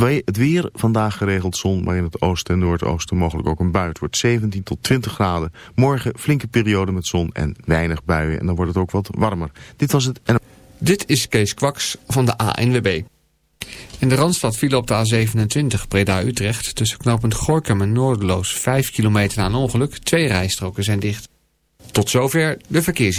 Het weer, vandaag geregeld zon, maar in het oosten en noordoosten mogelijk ook een bui. Het wordt 17 tot 20 graden. Morgen flinke periode met zon en weinig buien en dan wordt het ook wat warmer. Dit was het... Dit is Kees Kwaks van de ANWB. In de Randstad viel op de A27 Breda-Utrecht tussen knooppunt Gorkum en Noordeloos 5 kilometer na een ongeluk. Twee rijstroken zijn dicht. Tot zover de verkeers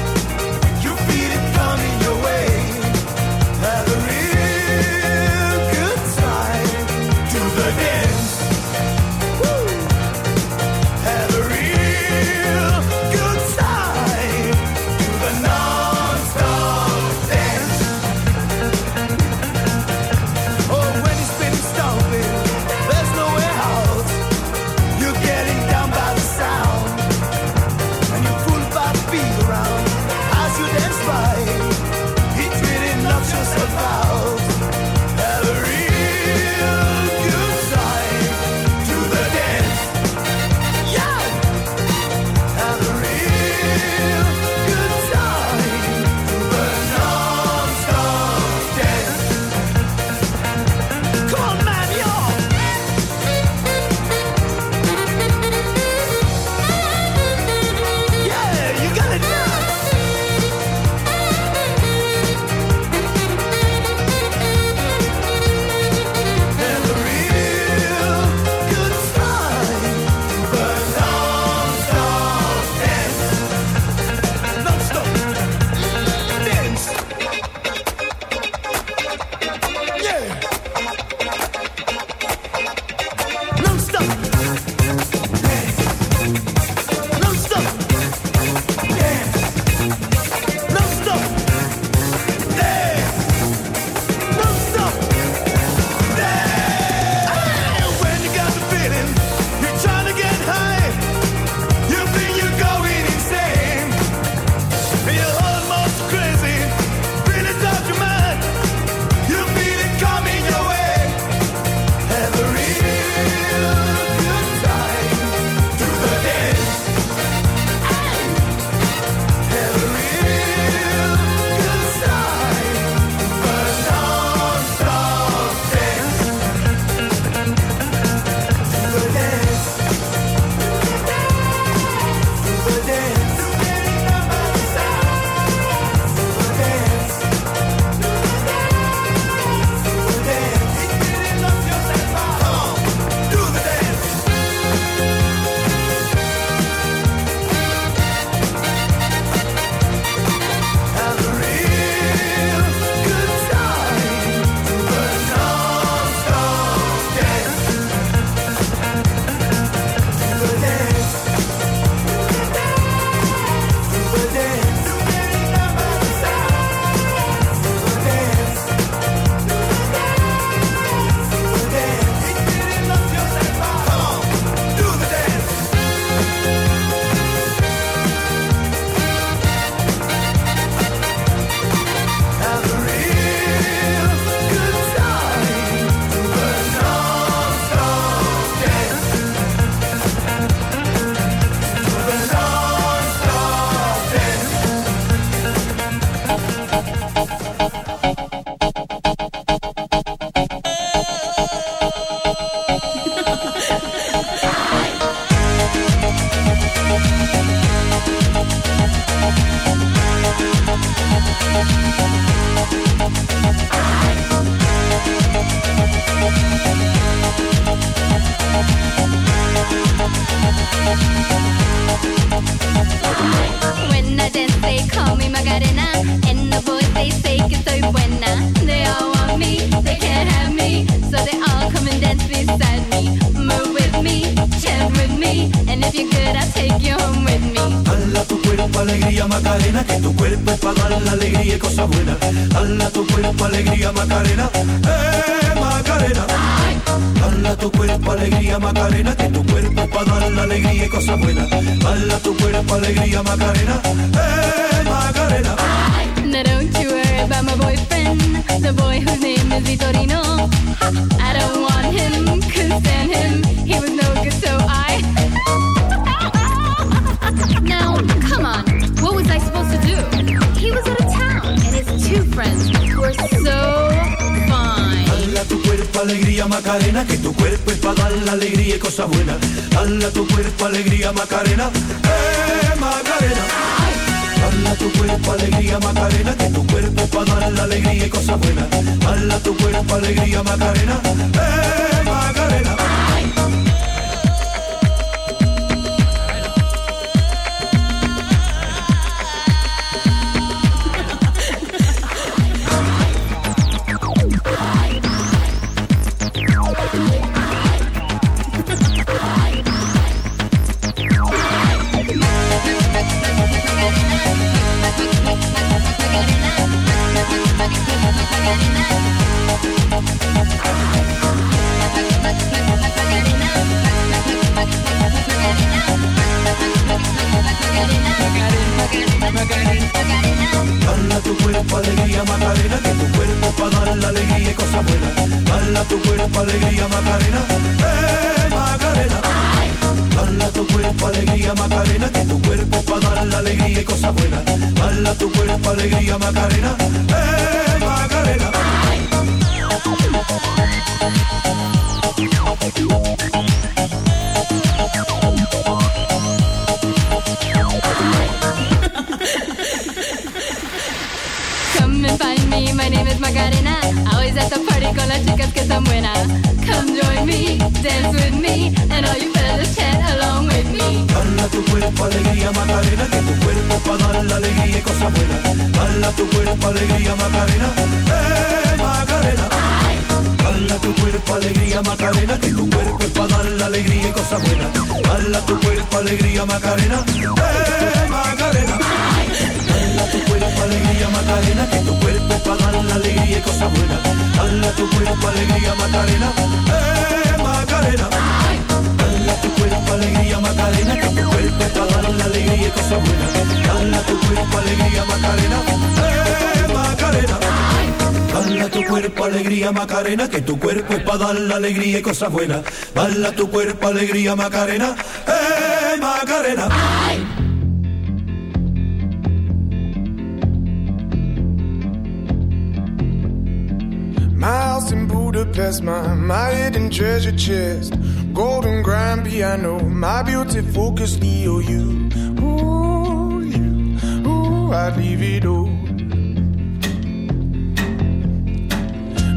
cuerpo alegría Macarena, que tu cuerpo es para dar la alegría y cosas buenas. Tu cuerpo alegría Macarena, eh Macarena. ¡Ay! Miles in Budapest, my, my hidden treasure chest, golden grand piano, my beauty focus, EOU. Ooh, you, ooh, I'd leave it all.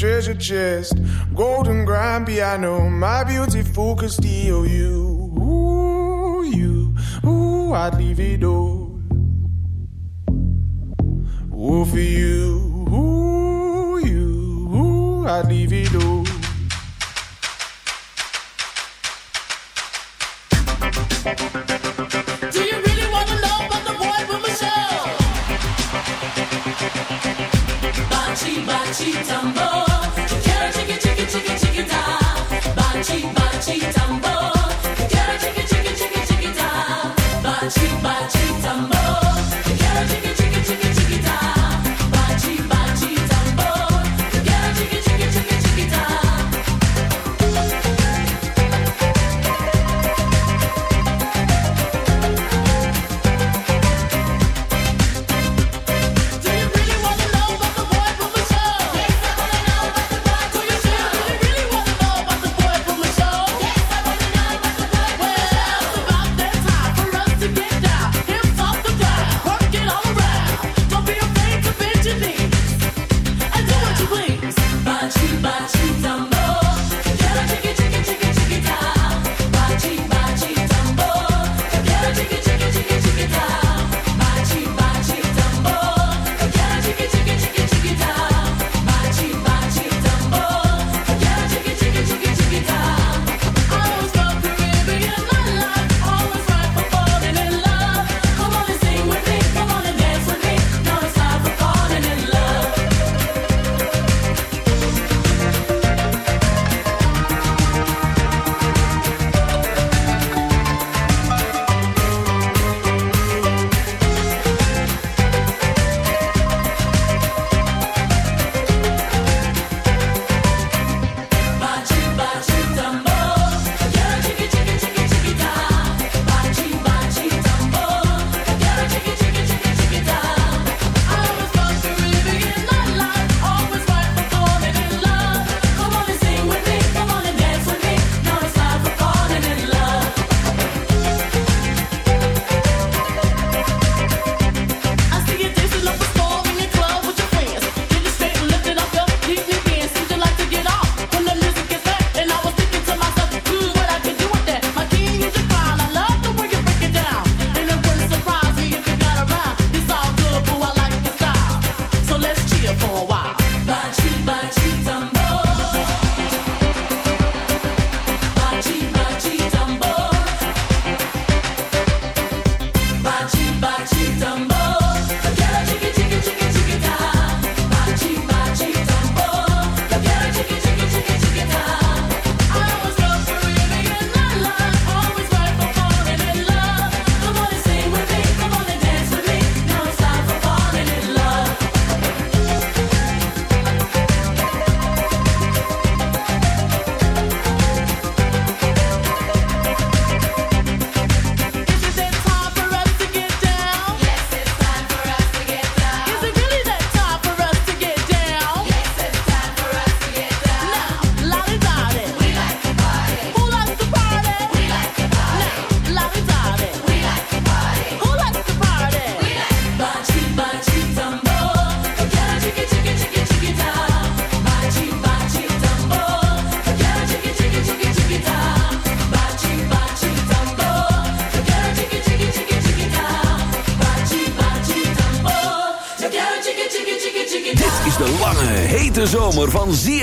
Treasure chest, golden grand piano, my beautiful Castillo. You, ooh, you, ooh, I'd leave it all. Ooh, for you, ooh, you, ooh, I'd leave it all. Do you really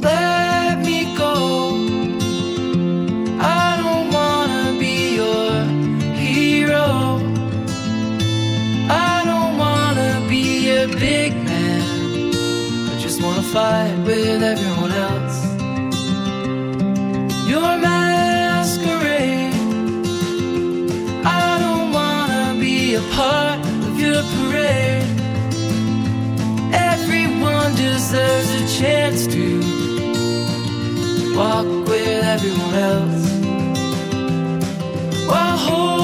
Let me go. I don't wanna be your hero. I don't wanna be a big man. I just wanna fight with chance to walk with everyone else. While holding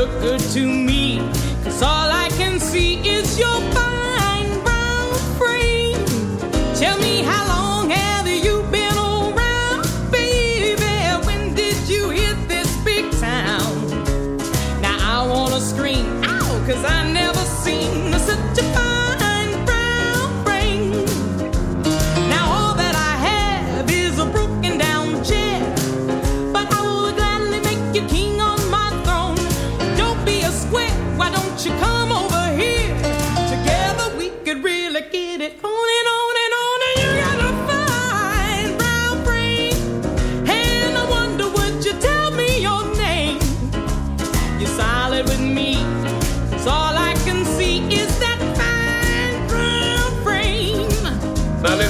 look good to me,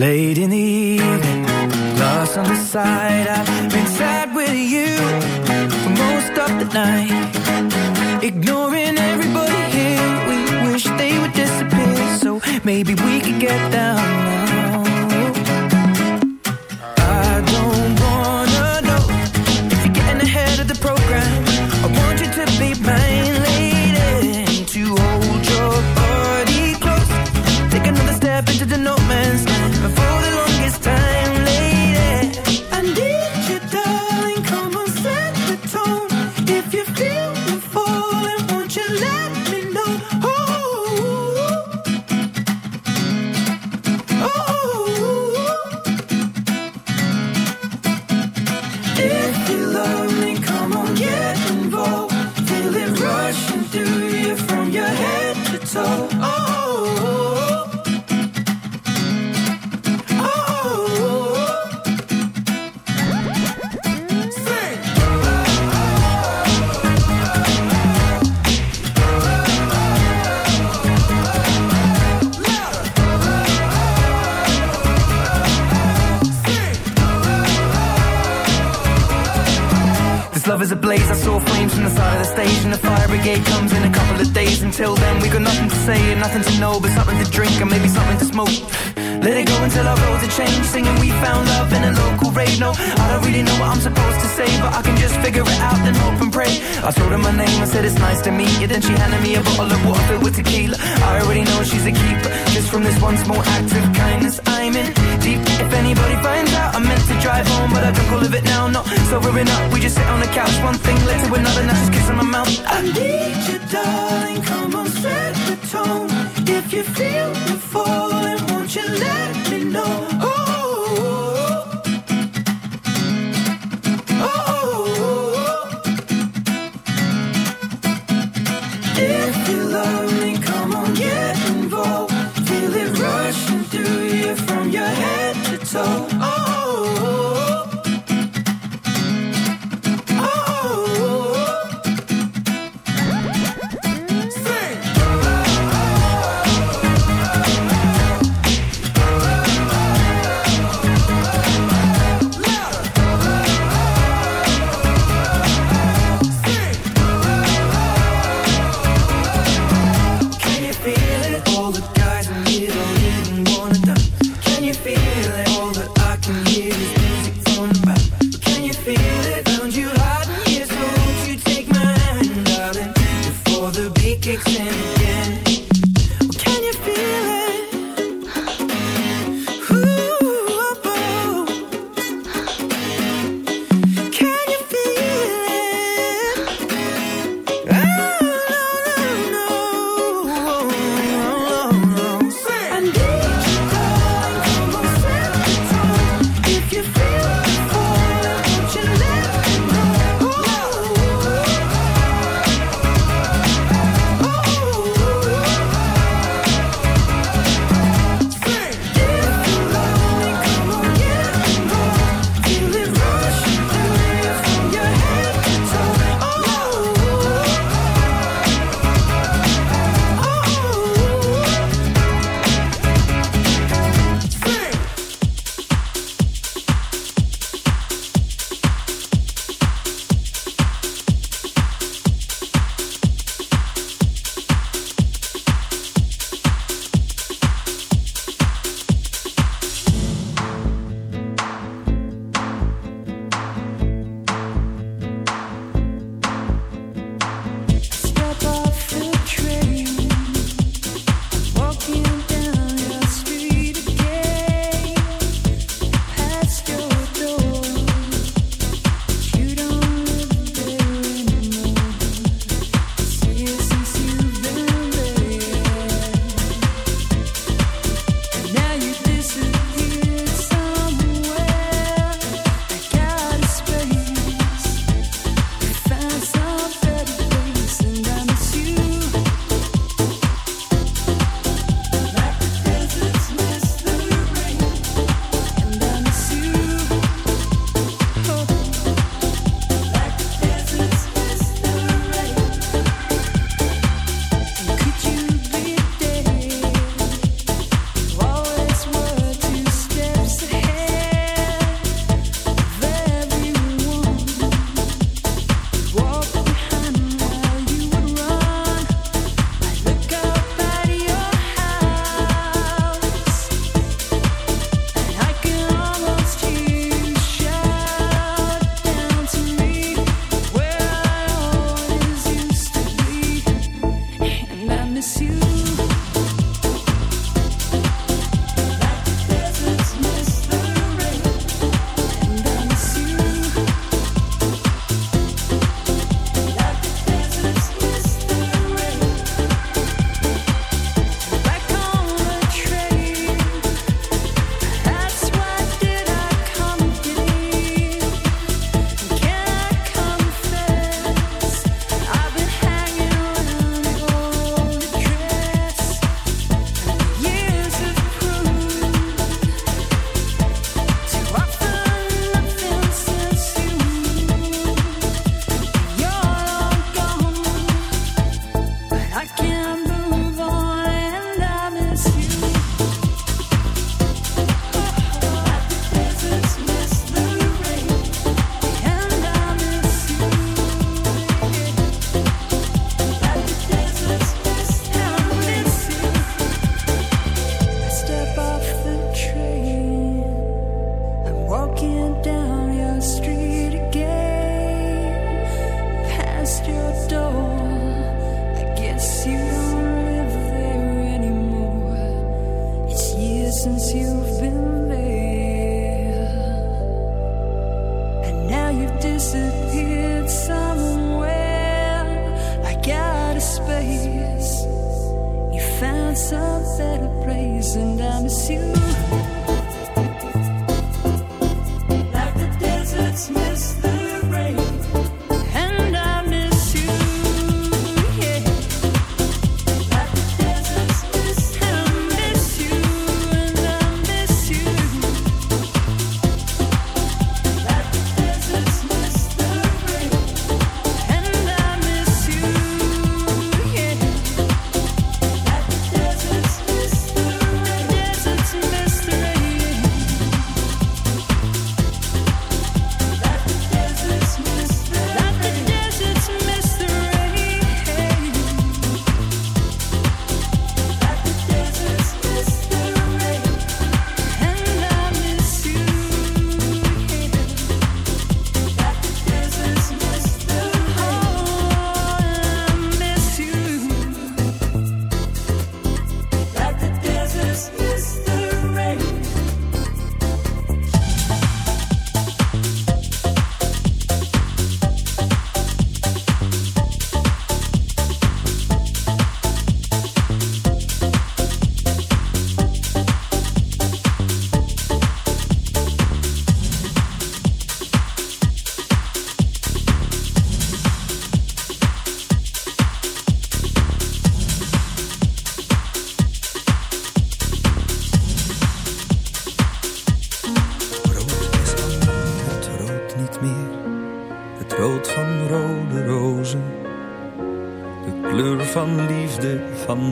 slave.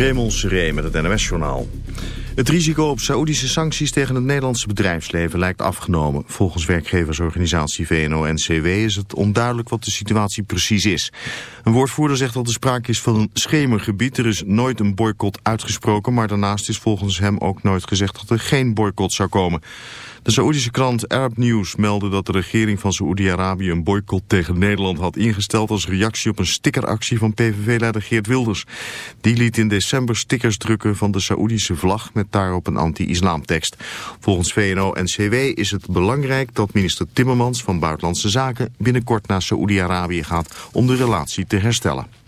Raymond Seré met het NOS-journaal. Het risico op Saoedische sancties tegen het Nederlandse bedrijfsleven lijkt afgenomen. Volgens werkgeversorganisatie VNO-NCW is het onduidelijk wat de situatie precies is. Een woordvoerder zegt dat er sprake is van een schemergebied. Er is nooit een boycott uitgesproken, maar daarnaast is volgens hem ook nooit gezegd dat er geen boycott zou komen. De Saoedische krant Arab News meldde dat de regering van Saoedi-Arabië een boycott tegen Nederland had ingesteld als reactie op een stickeractie van PVV-leider Geert Wilders. Die liet in december stickers drukken van de Saoedische vlag met daarop een anti-islamtekst. Volgens VNO-NCW is het belangrijk dat minister Timmermans van Buitenlandse Zaken binnenkort naar Saoedi-Arabië gaat om de relatie te herstellen.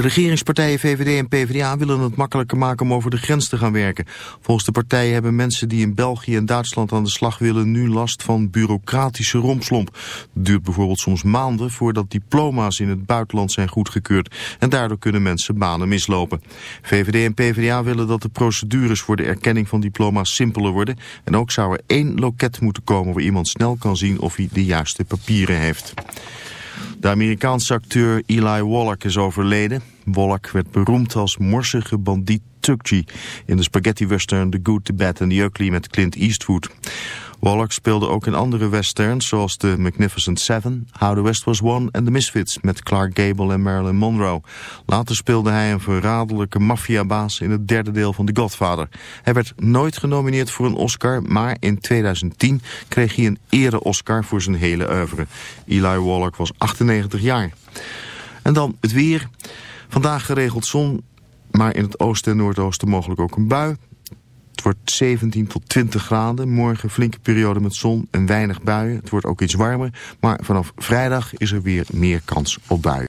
De regeringspartijen VVD en PvdA willen het makkelijker maken om over de grens te gaan werken. Volgens de partijen hebben mensen die in België en Duitsland aan de slag willen nu last van bureaucratische rompslomp. Het duurt bijvoorbeeld soms maanden voordat diploma's in het buitenland zijn goedgekeurd. En daardoor kunnen mensen banen mislopen. VVD en PvdA willen dat de procedures voor de erkenning van diploma's simpeler worden. En ook zou er één loket moeten komen waar iemand snel kan zien of hij de juiste papieren heeft. De Amerikaanse acteur Eli Wallach is overleden. Wallach werd beroemd als morsige bandiet Tukji in de spaghetti-western The Good, The Bad and The Ugly met Clint Eastwood. Wallach speelde ook in andere westerns zoals The Magnificent Seven, How the West Was Won en The Misfits met Clark Gable en Marilyn Monroe. Later speelde hij een verraderlijke maffiabaas in het derde deel van The Godfather. Hij werd nooit genomineerd voor een Oscar, maar in 2010 kreeg hij een ere-Oscar voor zijn hele oeuvre. Eli Wallach was 98 jaar. En dan het weer. Vandaag geregeld zon, maar in het oosten en noordoosten mogelijk ook een bui. Het wordt 17 tot 20 graden. Morgen flinke periode met zon en weinig buien. Het wordt ook iets warmer. Maar vanaf vrijdag is er weer meer kans op buien.